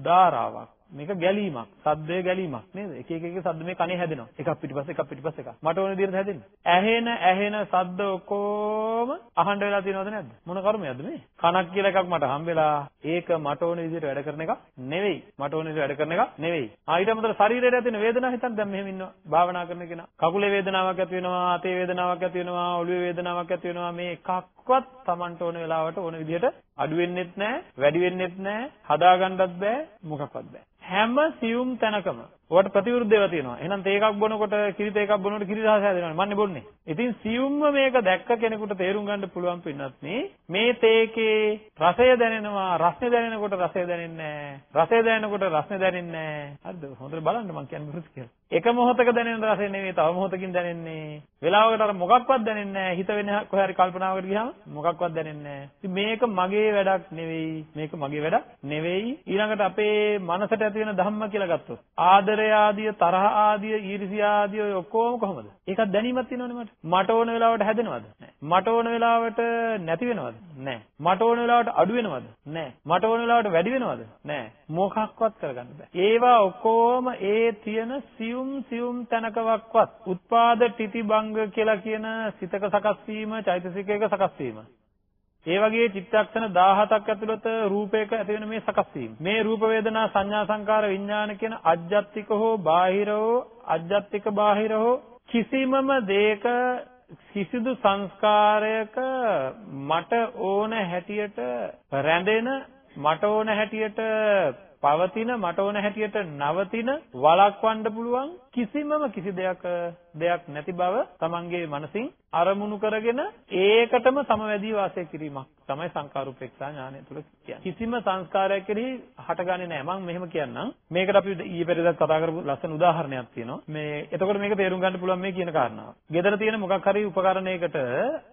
Speaker 1: ධාරාවක්. මේක ගැලීමක්. සද්දය ගැලීමක් නේද? එක එක එක සද්ද මේ කනේ හැදෙනවා. එකක් පිටිපස්ස එකක් පිටිපස්ස එකක්. මට ඕන විදිහට හැදෙන්නේ. ඇහෙන ඇහෙන සද්ද ඔක්කොම අහන්න වෙලා තියෙනවද නැද්ද? මොන කර්මයක්ද මේ? කනක් කියලා එකක් මට හම්බෙලා ඒක මට ඕන විදිහට වැඩ කරන එක නෙවෙයි. මට ඕන විදිහට වැඩ කරන එක නෙවෙයි. ආ ඊට අමතරව ශරීරයට ඇති වෙන වේදනාව හිතන්න දැන් මෙහෙම ඉන්නවා. භාවනා කරන කෙනා. කකුලේ වේදනාවක් ඇති වෙනවා, අතේ වේදනාවක් ඇති වෙනවා, ඔළුවේ වේදනාවක් ඇති වෙනවා. මේ එකක්වත් Tamanට ඕන වෙලාවට ඕන විදිහට අඩු වෙන්නෙත් නැහැ, වැඩි වෙන්නෙත් නැහැ, හදාගන්නත් බෑ, මොකක්වත් බෑ. හැම සියුම් තැනකම ඔයාට ප්‍රතිවිරුද්ධ ඒවා තියෙනවා. එහෙනම් තේ එකක් බොනකොට කිරිත එකක් බොනකොට කිරි රහස හැදෙනවනේ. මන්නේ බොන්නේ. ඉතින් සියුම්ම මේක දැක්ක කෙනෙකුට තේරුම් ගන්න පුළුවන් පින්නත් මේ තේකේ රසය දැනෙනවා. රසය දැනෙනකොට රසය දැනෙන්නේ නැහැ. රසය දැනෙනකොට රසය දැනෙන්නේ නැහැ. හරිද? හොඳට බලන්න මම කියන්නේ මොකද කියලා. එක මොහොතක දැනෙන රසය නෙවෙයි තව මොහොතකින් දැනෙන්නේ. වෙලාවකට අර මොකක්වත් දැනෙන්නේ නැහැ. හිත වෙන කොහේ හරි කල්පනාවකට ගියාම මොකක්වත් දැනෙන්නේ නැහැ. ඉතින් මේක මගේ වැඩක් නෙවෙයි. මේක මගේ වැඩක් නෙවෙයි. ඊළඟට අපේ මනසට ඇති වෙන ධම්ම කියලා ගත්තොත් ආද ආදරය ආදිය තරහ ආදිය ඊර්ෂ්‍යා ආදිය ඔය ඔක්කොම කොහොමද? ඒකක් දැනීමක් තියෙනවනේ මට. මට ඕන වෙලාවට හැදෙනවද? නැහැ. මට ඕන වෙලාවට නැති වෙනවද? නැහැ. මට ඕන වෙලාවට අඩු වෙනවද? නැහැ. මට ඕන වෙලාවට වැඩි වෙනවද? නැහැ. මොකක්වත් කරගන්න බෑ. ඒවා ඔක්කොම ඒ තියෙන සියුම් සියුම් තැනකවත් උත්පාද තිතිබංග කියලා කියන සිතක සකස් වීම, චෛතසිකයක සකස් වීම. ඒ වගේ චිත්තක්ෂණ 17ක් ඇතුළත රූපයක ඇති වෙන මේ සකස් වීම. මේ රූප වේදනා සංඥා සංකාර විඥාන කියන අජ්ජත්තික හෝ බාහිර හෝ අජ්ජත්තික බාහිර හෝ කිසිමම දෙයක කිසිදු සංස්කාරයක මට ඕන හැටියට රැඳෙන මට ඕන හැටියට පවතින මට ඕන හැටියට නවතින වළක්වන්න පුළුවන් කිසිමම කිසි දෙයක් දෙයක් නැති බව තමන්ගේ මනසින් අරමුණු කරගෙන ඒකටම සමවැදී වාසය කිරීමක් තමයි සංකාරූපේක්ෂා ඥානය තුල කියන්නේ. කිසිම සංස්කාරයක් කෙරෙහි හටගන්නේ නැහැ. මම මෙහෙම කියන්නම්. මේකට අපි ඊයේ පෙරේදා කතා කරපු ලස්සන උදාහරණයක් තියෙනවා. මේ එතකොට මේක තේරුම් ගන්න පුළුවන් මේ කියන කාරණාව. ගෙදර තියෙන මොකක් හරි උපකරණයකට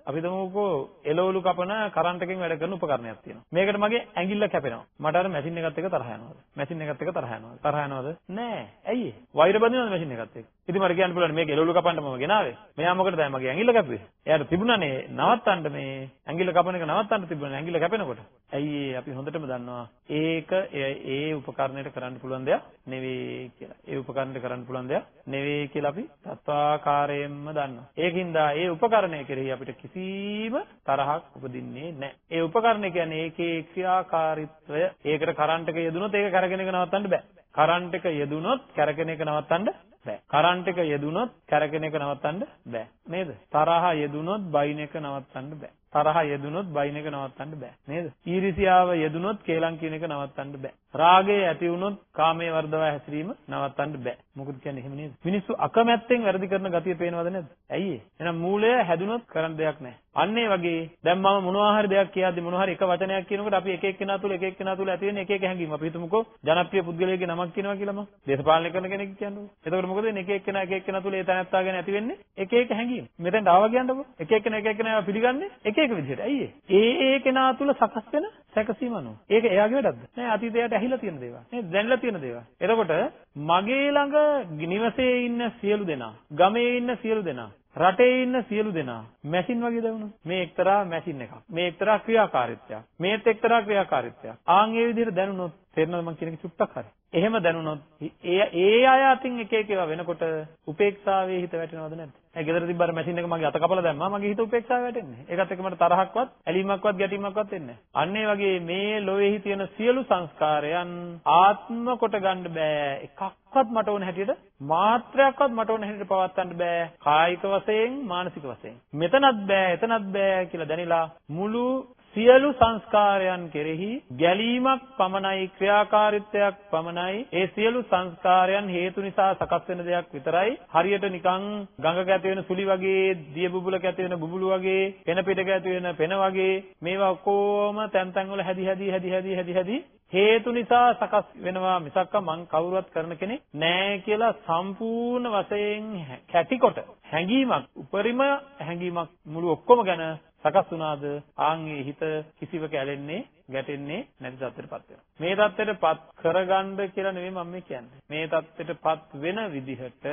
Speaker 1: අපි දමුකෝ එළවලු කපන කරන්ට් එකෙන් වැඩ කරන උපකරණයක් තියෙනවා. මේකට මගේ ඇඟිල්ල කැපෙනවා. මට අර මැෂින් එකත් එක්ක තරහ යනවාද? මැෂින් එකත් එක්ක තරහ යනවාද? තරහ යනවාද? නෑ. ඇයි ඒ? වෛර බඳිනවද මැෂින් එකත් එක්ක? ඉතින් මට කියන්න පුළුවන් මේක එළවලු කපන්න මම ගෙනාවේ. මෙයා මොකටද මගේ ඇඟිල්ල කැපුවේ? එයාට තිබුණානේ නවත්තන්න මේ ඇඟිල්ල කපන එක නවත්තන්න තිබුණා ඇඟිල්ල කැපෙනකොට. ඇයි අපි හොඳටම දන්නවා ඒක ඒ උපකරණයට කරන්න පුළුවන් දෙයක් නෙවෙයි කියලා. ඒ උපකරණයට කරන්න පුළුවන් දෙයක් නෙවෙයි කියලා අපි තත්වාකාරයෙන්ම දන්නවා. ඒකින්ද ඒ උපකරණය කෙරෙහි අපිට කිසිම තරහක් උපදින්නේ නැහැ. ඒ උපකරණය කියන්නේ ඒකේ ක්‍රියාකාරීත්වය ඒකට කරන්ට් එක යෙදුනොත් ඒක කරගෙන එක නවත්තන්න බෑ. කරන්ට් එක යෙදුනොත් කරගෙන එක නවත්තන්න බෑ. කරන්ට් එක යෙදුනොත් කරගෙන එක නවත්තන්න බෑ. නේද? තරහ යෙදුනොත් බයින් එක නවත්තන්න බෑ. තරහ යෙදුනොත් බයින් එක නවත්තන්න බෑ. නේද? ඊර්ෂියාව යෙදුනොත් කේලම් කියන එක නවත්තන්න බෑ. රාගය ඇති වුනොත් කාමයේ වර්ධව හැසිරීම නවත්තන්න බෑ. මොකද කියන්නේ එහෙම නේද? මිනිස්සු අකමැත්තෙන් වැරදි කරන ගතිය පේනවද නැද්ද? ඇයි ඒ? එහෙනම් මූලය හැදුනොත් කරන්න දෙයක් නැහැ. අන්න ඒ වගේ දැන් මම මොනවා හරි දෙයක් කියද්දි මොනවා හරි එක වචනයක් කියනකොට අපි එක එක්කෙනා තුල එක එක්කෙනා තුල ඇති වෙන එක එක හැඟීම්. අපි හිතමුකෝ ජනප්‍රිය පුද්ගලයෙක්ගේ නමක් කියනවා කියලා මම. දේශපාලනය කරන කෙනෙක් කියන්නේ. එතකොට මොකද වෙන්නේ? එක එක්කෙනා එක එක්කෙනා තුල ඒ තැනත්තා ගැන ඇති වෙන්නේ එක එක හැඟීම්. මෙතෙන්ට ආවා කියන්නකො. එක එක්කෙනා එක එක්කෙනා පිළිගන්නේ එක එක විදිහට. ඇයි ඒ? ඒ කෙනා තුල සකස් වෙන සැකසීම අනුව. ඒක එයාගේ වැඩක්ද? නෑ අතීතයට ඇහිලා තියෙන දේවල්. නේද? දැනලා තියෙන දේවල්. එතකොට මගේ ළඟ නිවසේ ඉන්න සියලු දෙනා, ගමේ ඉන්න සියලු දෙනා රටේ ඉන්න සියලු දෙනා මැෂින් වගේ දැවුණා. මේ එක්තරා මැෂින් එකක්. මේ එක්තරා ක්‍රියාකාරීත්වයක්. මේත් එක්තරා ක්‍රියාකාරීත්වයක්. ආන් ඒ විදිහට දැනුනොත් තේරෙනවද මම කියන එක චුට්ටක් හරි. එහෙම දැනුනොත් ඒ ඒ අය අතින් එක එක ඒවා වෙනකොට උපේක්ෂාවේ හිත වැටෙනවද නැද්ද? ඒ ගෙදර තිබ්බර මැෂින් එක මගේ අත කපලා දැම්මා මගේ හිත උපේක්ෂාව වැටෙන්නේ. ඒකත් එක්ක මට තරහක්වත්, ඇලීමක්වත්, ගැටීමක්වත් එන්නේ නැහැ. අන්න ඒ වගේ මේ ලෝකෙහි තියෙන සියලු සංස්කාරයන් ආත්ම කොට ගන්න බෑ. එකක්වත් මට ඕන හැටියට මාත්‍රයක්වත් මට ඕන හැටියට පවත්වන්න බෑ. කායික වශයෙන්, මානසික වශයෙන්. මෙතනත් බෑ, එතනත් බෑ කියලා දැනিলা මුළු සියලු සංස්කාරයන් කෙරෙහි ගැලීමක් පමණයි ක්‍රියාකාරීත්වයක් පමණයි. ඒ සියලු සංස්කාරයන් හේතු නිසා සකස් වෙන දෙයක් විතරයි. හරියට නිකන් ගඟක ඇති වෙන සුලි වගේ දිය බුබුලක ඇති වෙන බුබුලු වගේ පෙන පිටක ඇති වෙන පෙන වගේ මේවා ඔක්කොම තැන් තැන් වල හැදි හැදි හැදි හැදි හැදි හැදි හේතු නිසා සකස් වෙනවා. මිසක්ක මං කවුරුවත් කරන කෙනෙක් නෑ කියලා සම්පූර්ණ වශයෙන් කැටිකොට හැඟීමක් උපරිම හැඟීමක් මුළු ඔක්කොම ගැන සකස් වුණාද ආන්ගේ හිත කිසිවක ඇලෙන්නේ ගැටෙන්නේ නැති තත්ත්වයටපත් වෙනවා. මේ තත්ත්වයටපත් කරගන්න කියලා නෙවෙයි මම මේ කියන්නේ. මේ තත්ත්වයටපත් වෙන විදිහට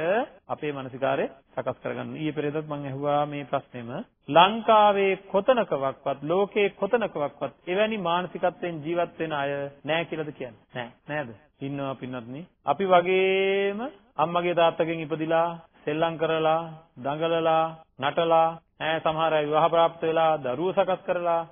Speaker 1: අපේ මානසිකාරය සකස් කරගන්න. ඊයේ පෙරේදත් මම ඇහුවා මේ ප්‍රශ්නේම ලංකාවේ කොතනකවත් ලෝකේ කොතනකවත් එවැනි මානසිකත්වයෙන් ජීවත් වෙන අය නැහැ කියලාද කියන්නේ? නැහැ. නෑද? ඉන්නවා පින්වත්නි. අපි වගේම අම්මගේ තාත්තගෙන් ඉපදිලා සෙල්ලම් කරලා දඟලලා නටලා ඈ සමහර අය විවාහ ප්‍රාප්ත වෙලා දරුවෝ සකස් කරලා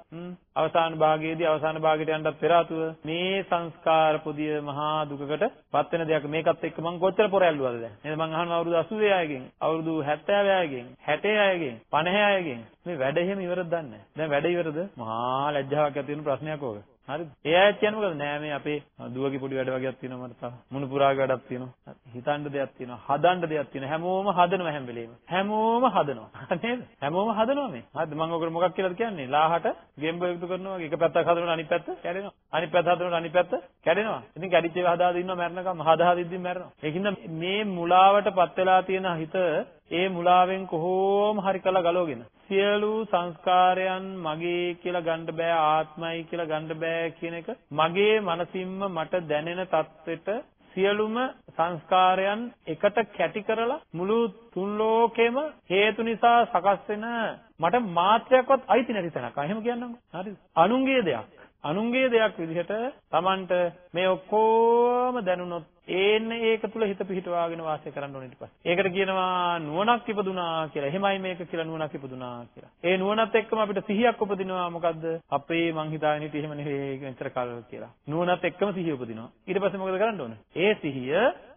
Speaker 1: අවසාන භාගයේදී අවසාන භාගයට යන්නත් පෙර ආතුව මේ සංස්කාර පොදිය මහා දුකකට පත් වෙන දෙයක්. මේකත් එක්ක මම කොච්චර පොර ඇල්ලුවද දැන්? නේද මං අහනවා අවුරුදු 80 අයගෙන් අවුරුදු 70 අයගෙන් 60 අයගෙන් 50 අයගෙන්. මේ වැඩ එහෙම ඉවරද දන්නේ දැන් වැඩ ඉවරද? මහා ලැජ්ජාවක් ඇති වෙන ප්‍රශ්නයක් ඕක. හරිද? ඒ අයත් කියන්නේ මොකද? නෑ මේ අපේ දුවගේ පොඩි වැඩ වගේක් තියෙනවා මට තව. මුණු පුරාගේ වැඩක් තියෙනවා. හිතන්න දෙයක් තියෙනවා. හදන්න දෙයක් තියෙනවා. හැමෝම හදනවා හැම වෙලේම. හැමෝම හදනවා. නේද? හැමෝම හදනවා මේ. හරිද? මම ඔකට මොකක් කියලාද කියන්නේ? ලාහට ගෙම්බ එකතු කරනවා වගේ එක පැත්තක් හදනකොට අනිත් පැත්ත කැඩෙනවා. අනිත් පැත්ත හදනකොට අනිත් පැත්ත කැඩෙනවා. ඉතින් කැඩිච්ච ඒවා හදාගෙන ඉන්නවා මැරෙනකම් හදා හදිද්දින් මැරෙනවා. ඒකින්ද මේ මුලාවටපත් වෙලා තියෙන හිත ඒ මුලාවෙන් කොහොම හරි කළා ගලවගෙන සියලු සංස්කාරයන් මගේ කියලා ගන්න බෑ ආත්මයි කියලා ගන්න බෑ කියන එක මගේ මනසින්ම මට දැනෙන தත්වෙට සියලුම සංස්කාරයන් එකට කැටි කරලා මුළු තුන් ලෝකෙම හේතු නිසා සකස් වෙන මට මාත්‍රයක්වත් අයිති නැති තැනක්. එහෙම කියන්නම්කෝ. හරිද? අනුන්ගේ දෙයක්. අනුන්ගේ දෙයක් විදිහට Tamanට මේ ඔක්කොම දැනුනොත් ඒන්න ඒක තුල හිත පිහිටවාගෙන වාසය කරන්න ඕනේ ඊට පස්සේ. ඒකට කියනවා නුවණක් ඉපදුනා කියලා. එහෙමයි මේක කියලා නුවණක් ඉපදුනා කියලා. ඒ නුවණත් එක්කම අපිට සිහියක් උපදිනවා මොකද්ද? අපේ මං හිතාගෙන හිටියේ එහෙම නෙවෙයි මෙච්චර කල් කියලා. නුවණත් එක්කම සිහිය උපදිනවා. ඊට පස්සේ මොකද කරන්න ඕනේ? ඒ සිහිය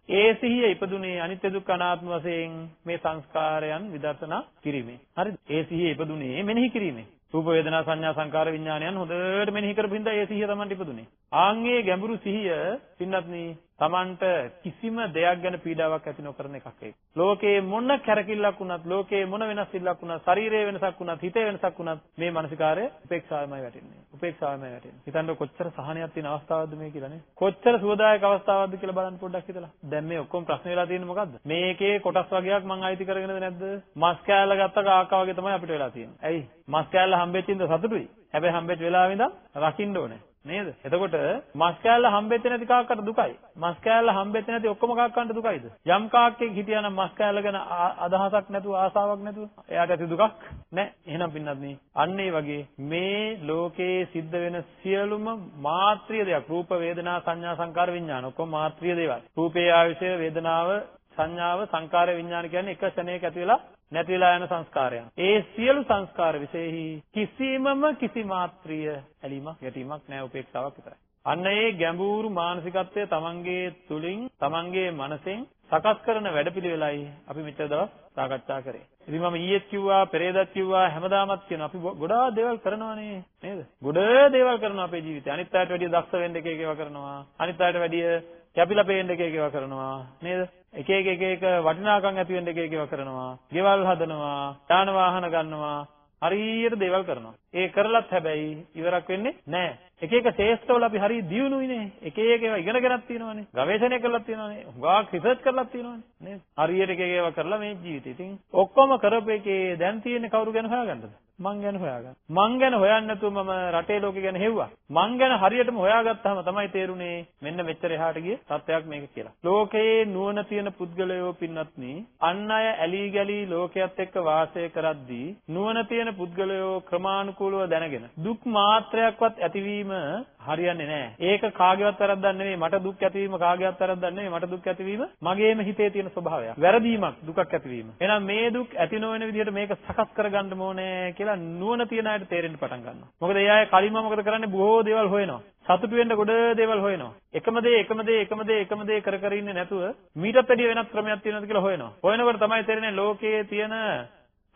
Speaker 1: ඒ සිහිය ඉපදුනේ අනිත්‍ය දුක්ඛ අනාත්ම වශයෙන් මේ සංස්කාරයන් විදර්ශනා කිරීමේ. හරිද? ඒ සිහිය ඉපදුනේ මෙනෙහි කිරීමේ. රූප වේදනා සංඥා සංකාර විඥානයන් හොඳට මෙනෙහි කරපින්ද ඒ සිහිය Tamanට ඉපදුනේ. ආන්ගේ ගැඹුරු සිහිය පින්වත්නි Tamanට කිසිම දෙයක් ගැන පීඩාවක් ඇති නොකරන එකක් ඒක. ලෝකේ මොන කැරකිල්ලක් වුණත්, ලෝකේ මොන වෙනස්කමක් වුණත්, ශරීරයේ වෙනසක් වුණත්, හිතේ වෙනසක් වුණත් මේ මානසිකාරය උපේක්ෂාවමයි වැටෙන්නේ. උපේක්ෂාවමයි වැටෙන්නේ. හිතන්න කොච්චර සහනයක් තියෙන අවස්ථාවක්ද මේ කියලා නේ. කොච්චර සුවදායක අවස්ථාවක්ද කියලා බලන්න පොඩ්ඩක් හිතලා. දැන් මේ ඔක්කොම ප්‍රශ්න වෙලා තියෙන්නේ මොකද්ද? මේකේ කොටස් වගේක් මං අයිති කරගෙනද නැද්ද? මස් කෑල්ල ගත්ත කාකා වගේ තමයි අපිට වෙලා තියෙන්නේ. ඇයි? මස් කෑල්ල හම්බෙච්ච ඉඳ සතුටුයි. හැබැයි හම්බෙච්ච වෙලාවෙ ඉඳන් රකින්න ඕනේ. නේද? එතකොට මස් කෑල්ල හම්බෙච්ච නැති කාක්කට දුකයි. මස් කෑල්ල හම්බෙච්ච නැති ඔක්කොම කාක්කන්ට දුකයිද? යම් කාක්කෙක් හිටියානම් මස් කෑල්ල ගැන අදහසක් නැතුව ආසාවක් නැතුව එයාට ඇති දුකක් නැහැ. එහෙනම් පින්නත් නේ අන්න ඒ වගේ මේ ලෝකේ සිද්ධ වෙන සියලුම මාත්‍රිය දෙයක් රූප වේදනා සංඥා සංකාර විඥාන ඔක්කොම මාත්‍රිය දේවල්. රූපේ ආයශය වේදනාව සංඥාව සංකාර විඥාන කියන්නේ එක ශරණයක ඇති වෙලා නැති වෙලා යන සංස්කාරයන්. ඒ සියලු සංස්කාර විශේෂයි කිසිමම කිසි මාත්‍රිය ඇලීමක් ගැටීමක් නැහැ උපේක්ෂාවක් විතරයි. අන්න ඒ ගැඹුරු මානසිකත්වය තමන්ගේ තුලින් තමන්ගේ මනසෙන් සකස් කරන වැඩපිළිවෙලයි අපි මෙච්චර දවස් සාකච්ඡා කරේ. ඉතින් මම ඊයේත් කිව්වා, පෙරේදත් කිව්වා, හැමදාමත් කියනවා අපි ගොඩාක් දේවල් කරනවානේ නේද? ගොඩ දේවල් කරනවා අපේ ජීවිතේ. අනිත් අයට වැඩිය දක්ෂ වෙන්න එක එක ඒවා කරනවා. අනිත් අයට වැඩිය කැපිලා පේන්න එක එක ඒවා කරනවා. නේද? එක එක එක එක වටිනාකම් ඇති වෙන්න එක එක ඒවා කරනවා. ගෙවල් හදනවා, යාන වාහන ගන්නවා. හරියට දේවල් කරනවා. ඒ කරලත් හැබැයි ඉවරක් වෙන්නේ නැහැ. එක එක ශේෂ්ඨවල අපි හරිය දියුණුයිනේ. එක එක ඒවා ඉගෙනගෙනත් තියෙනවානේ. ගවේෂණය කරලත් තියෙනවානේ. හුඟක් රිසර්ච් කරලත් තියෙනවානේ. නේද? හරියට එක එක ඒවා කරලා මේ ජීවිතේ. ඉතින් ඔක්කොම කරපු එකේ දැන් තියෙන්නේ කවුරු ගැන හොයාගන්නද? මං ගැන හොයාගන්න. මං ගැන හොයන්නේ නැතුව මම රටේ ලෝකෙ ගැන හෙව්වා. මං ගැන හරියටම හොයාගත්තාම තමයි තේරුනේ මෙන්න මෙච්චර එහාට ගිය තත්ත්වයක් මේක කියලා. ලෝකයේ නුවණ තියෙන පුද්ගලයෝ පින්වත්නි අන් අය ඇලී ගලී ලෝකයේත් එක්ක වාසය කරද්දී නුවණ තියෙන පුද්ගලයෝ ක්‍රමානුකූලව දැනගෙන දුක් මාත්‍රයක්වත් ඇතිවීම හරියන්නේ නැහැ. ඒක කාගේවත් වැරද්දක් නෙමෙයි. මට දුක් ඇතිවීම කාගේවත් වැරද්දක් නෙමෙයි. මට දුක් ඇතිවීම මගේම හිතේ තියෙන ස්වභාවයක්. වැරදීමක් දුකක් ඇතිවීම. එහෙනම් මේ දුක් ඇති නොවන විදිහට මේක සකස් කරගන්න ඕනේ කියලා නුවණ තියන අයට තේරෙන්න පටන් ගන්නවා. මොකද ඒ අය කලින්ම මොකද කරන්නේ බොහෝ දේවල් හොයනවා. සතුටු වෙන්න ගොඩ දේවල් හොයනවා. එකම දේ එකම දේ එකම දේ එකම දේ කර කර ඉන්නේ නැතුව මීටත් වැඩිය වෙනත් ක්‍රමයක් තියෙනවද කියලා හොයනවා. හොයනකොට තමයි තේරෙන්නේ ලෝකයේ තියෙන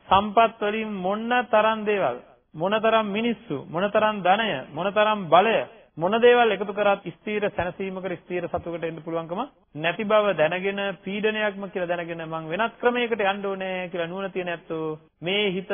Speaker 1: සම්පත් වලින් මොන තරම් දේවල් මොනතරම් මිනිස්සු මොනතරම් ධනය මොනතරම් බලය මොන දේවල් එකතු කරත් ස්ථීර සැනසීමකට ස්ථීර සතුටකට එන්න පුළුවන්කම නැති බව දැනගෙන පීඩනයක්ම කියලා දැනගෙන මං වෙනත් ක්‍රමයකට යන්න ඕනේ කියලා නුවණ තියෙන ඇත්තෝ මේ හිත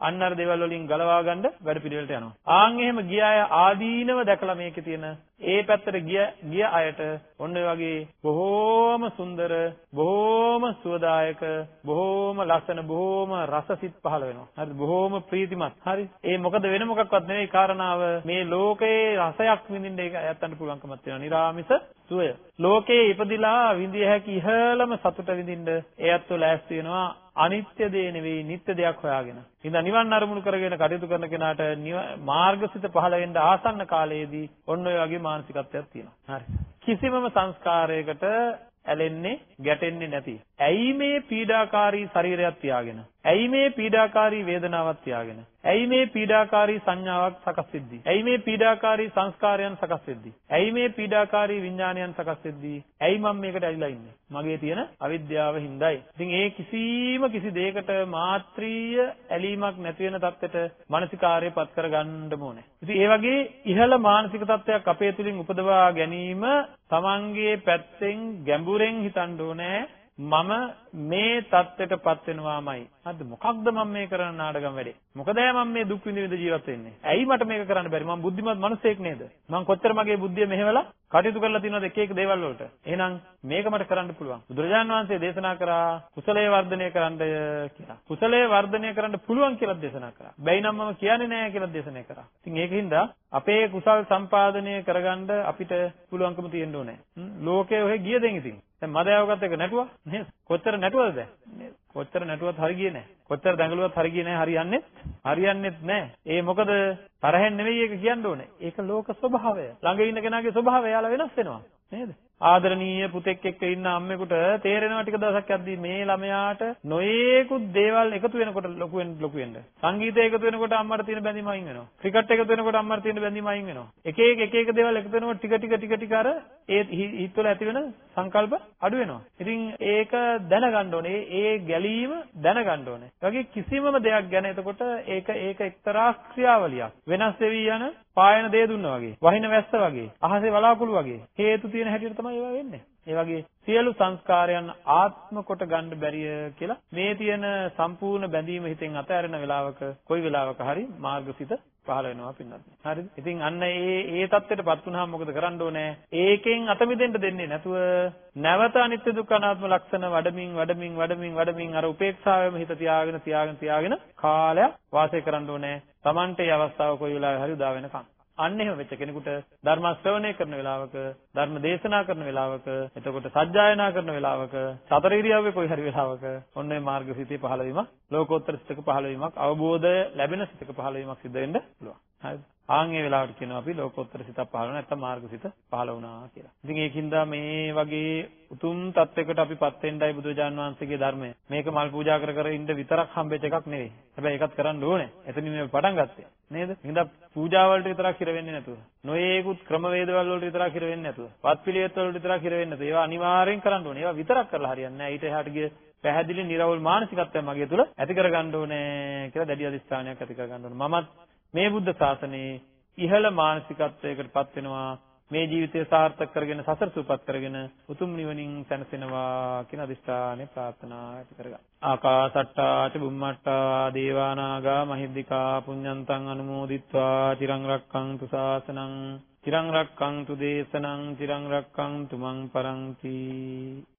Speaker 1: අන්න අර දේවල් වලින් ගලවා ගන්න වැඩ පිළිවෙලට යනවා. ආන් එහෙම ගිය අය ආදීනව දැකලා මේකේ තියෙන ඒ පැත්තට ගිය ගිය අයට ඔන්න ඔය වගේ බොහෝම සුන්දර, බොහෝම සුවදායක, බොහෝම ලස්සන, බොහෝම රසසිත පහළ වෙනවා. හරි බොහෝම ප්‍රීතිමත්. හරි. ඒ මොකද වෙන මොකක්වත් නෙවෙයි කාරණාව මේ ලෝකයේ රසයක් විඳින්න ඒක ඇත්තන්ට පුළුවන්කමක් තියෙනවා. නිරාමිස සුවය. ලෝකේ ඉපදිලා විඳිය හැකි ඉහළම සතුට විඳින්න ඒ අත්ව ලෑස්ති වෙනවා අනිත්‍ය දේ නෙවෙයි නිත්‍ය දෙයක් හොයාගෙන. ඉතින් නිවන් අරමුණු කරගෙන කටයුතු කරන කෙනාට මාර්ගසිත පහළ වෙන්න ආසන්න කාලයේදී ඔන්න ඔය වගේ මානසිකත්වයක් තියෙනවා. හරි. කිසිමම සංස්කාරයකට ඇලෙන්නේ ගැටෙන්නේ නැති. ඇයි මේ පීඩාකාරී ශරීරයක් තියාගෙන? ඇයි මේ පීඩාකාරී වේදනාවක් තියාගෙන? ඇයි මේ පීඩාකාරී සංඥාවක් සකස් වෙද්දී? ඇයි මේ පීඩාකාරී සංස්කාරයන් සකස් වෙද්දී? ඇයි මේ පීඩාකාරී විඥානයන් සකස් වෙද්දී? ඇයි මම මේකට ඇලිලා ඉන්නේ? මගේ තියෙන අවිද්‍යාව හින්දායි. ඉතින් ඒ කිසිම කිසි දෙයකට මාත්‍රීය ඇලීමක් නැති වෙන තත්ත්වයට මානසිකාර්යපත් කරගන්න ඕනේ. ඉතින් ඒ වගේ ඉහළ මානසික තත්ත්වයක් අපේ තුලින් උපදවා ගැනීම තමන්ගේ පැත්තෙන් ගැඹුරෙන් හිතන්න ඕනේ. මම මේ தත්ත්වයටපත් වෙනවාමයි. අද මොකක්ද මම මේ කරන නාඩගම් වැඩේ? මොකද මම මේ දුක් විඳ විඳ ජීවත් වෙන්නේ? ඇයි මට මේක කරන්න බැරි? මම බුද්ධිමත් මිනිසෙක් නේද? මම කොච්චර මගේ බුද්ධිය මෙහෙवला කටයුතු කරලා තියෙනවද එක එක දේවල් වලට? එහෙනම් මේක මට කරන්න පුළුවන්. බුදුරජාණන් වහන්සේ දේශනා කරා කුසලයේ වර්ධනය කරන්න කියලා. කුසලයේ වර්ධනය කරන්න පුළුවන් කියලා දේශනා කරා. බැයි නම් මම කියන්නේ නැහැ කියලා දේශනා කරා. ඉතින් ඒකින්ද අපේ කුසල් සම්පාදනය කරගන්න අපිට පුළුවන්කම තියෙන්න ඕනේ. ලෝකයේ ඔහෙ ගියදෙන් ඉතින් දැන් මදයාවකත් එක නැටුවා නේද? කොච්චර නැටුවද දැන්? කොච්චර නැටුවත් හරි ගියේ නැහැ. කොච්චර දඟලුවත් හරි ගියේ නැහැ හරියන්නේ හරියන්නේත් නැහැ. ඒ මොකද තරහෙන් නෙවෙයි ඒක කියන්න ඕනේ. ඒක ලෝක ස්වභාවය. ළඟ ඉන්න කෙනාගේ ස්වභාවය යාලා වෙනස් වෙනවා. නේද? ආදරණීය පුතෙක් එක්ක ඉන්න අම්මෙකුට තේරෙනවා ටික දවසක් යද්දී මේ ළමයාට නොයේකුත් දේවල් එකතු වෙනකොට ලොකු වෙන ලොකු වෙන්න. සංගීතය එකතු වෙනකොට අම්මට තියෙන බැඳීම අයින් වෙනවා. ක්‍රිකට් එකතු වෙනකොට අම්මට තියෙන බැඳීම අයින් වෙනවා. එක එක එක එක දේවල් එකතු වෙනකොට ටික ටික ටික ටික අර ඒ හිතවල ඇති වෙන සංකල්ප අඩු වෙනවා. ඉතින් ඒක දැනගන්න ඕනේ. ඒ ගැලීම දැනගන්න ඕනේ. ඒ වගේ කිසිමම දෙයක් ගැන එතකොට ඒක ඒක එක්තරා ක්‍රියාවලියක්. වෙනස් වෙවි යන පායන දේ දුන්නා වගේ. වහින වැස්ස වගේ. අහසේ වලාකුළු වගේ. හේතු තියෙන හැටියට තමයි ඒවා වෙන්නේ. ඒ වගේ සියලු සංස්කාරයන් ආත්ම කොට ගන්න බැරිය කියලා මේ තියෙන සම්පූර්ණ බැඳීම හිතෙන් අතහැරෙන වෙලාවක කොයි වෙලාවක හරි මාර්ගසිත පහළ වෙනවා පින්නත්. හරිද? ඉතින් අන්න ඒ ඒ தත්ත්වයටපත් වුණාම මොකද කරන්න ඕනේ? ඒකෙන් අත මිදෙන්න දෙන්නේ නැතුව නැවත අනිත්‍ය දුක්ඛ අනාත්ම ලක්ෂණ වඩමින් වඩමින් වඩමින් වඩමින් අර උපේක්ෂාවෙම හිත තියාගෙන තියාගෙන තියාගෙන කාලයක් වාසය කරන්න ඕනේ. Tamante අවස්ථාව කොයි වෙලාවෙ හරි උදා වෙනකම්. අන්න එහෙම වෙච්ච කෙනෙකුට ධර්ම ශ්‍රවණය කරන වෙලාවක ධර්ම දේශනා කරන වෙලාවක එතකොට සජ්ජායනා කරන වෙලාවක සතර ඉරියව්වේ කොයි හරි වෙලාවක ඔන්න ඒ මාර්ගසිතේ පහළ වීමක් ලෝකෝත්තර සිතක පහළ වීමක් අවබෝධය ලැබෙන සිතක පහළ වීමක් සිද්ධ වෙන්න පුළුවන්. හරිද? ආන් ඒ වෙලාවට කියනවා අපි ලෝකෝත්තර සිතක් පහළ වුණා නැත්නම් මාර්ගසිත පහළ වුණා කියලා. ඉතින් ඒකින්ද මේ වගේ උතුම් තත්වයකට අපිපත් වෙන්නයි බුදුජාන් වහන්සේගේ ධර්මය. මේක මල් පූජා කර කර ඉන්න විතරක් හම්බෙච්ච එකක් නෙවෙයි. හැබැයි ඒකත් කරන්න ඕනේ. එතනින් මේ පටන් ගත්තේ. නේද? හින්ද පූජා වලට විතරක් හිර වෙන්නේ නැතුව. නොයේකුත් ක්‍රමවේදවල වලට විතරක් හිර වෙන්නේ නැතුව. වත් පිළිවෙත් වලට විතරක් හිර වෙන්නේ නැතුව. ඒවා අනිවාර්යෙන් කරන්න ඕනේ. ඒවා විතරක් කරලා හරියන්නේ නැහැ. ඊට එහාට ගිය පැහැදිලි නිර්වල් මානසිකත්වයක් මගේ තුල ඇති කරගන්න ඕනේ කියලා දැඩි අධිෂ්ඨානයක් ඇති කරගන්න ඕනේ. මමත් මේ බුද්ධ ශාසනයේ ඉහළ මානසිකත්වයකටපත් වෙනවා මේ ජීවිතය සාර්ථක කරගෙන සසර සූපත් කරගෙන උතුම් නිවනින් සැනසෙනවා කියන අදිස්ථානේ ප්‍රාර්ථනා ඇති කරගන්න. ආකාසට්ටා ච බුම්මට්ටා දේවානාගා මහිද්దికා පුඤ්ඤන්තං අනුමෝදිත්වා තිරං රක්ඛන්තු ශාසනං තිරං රක්ඛන්තු දේශනං තිරං රක්ඛන්තු මං පරන්ති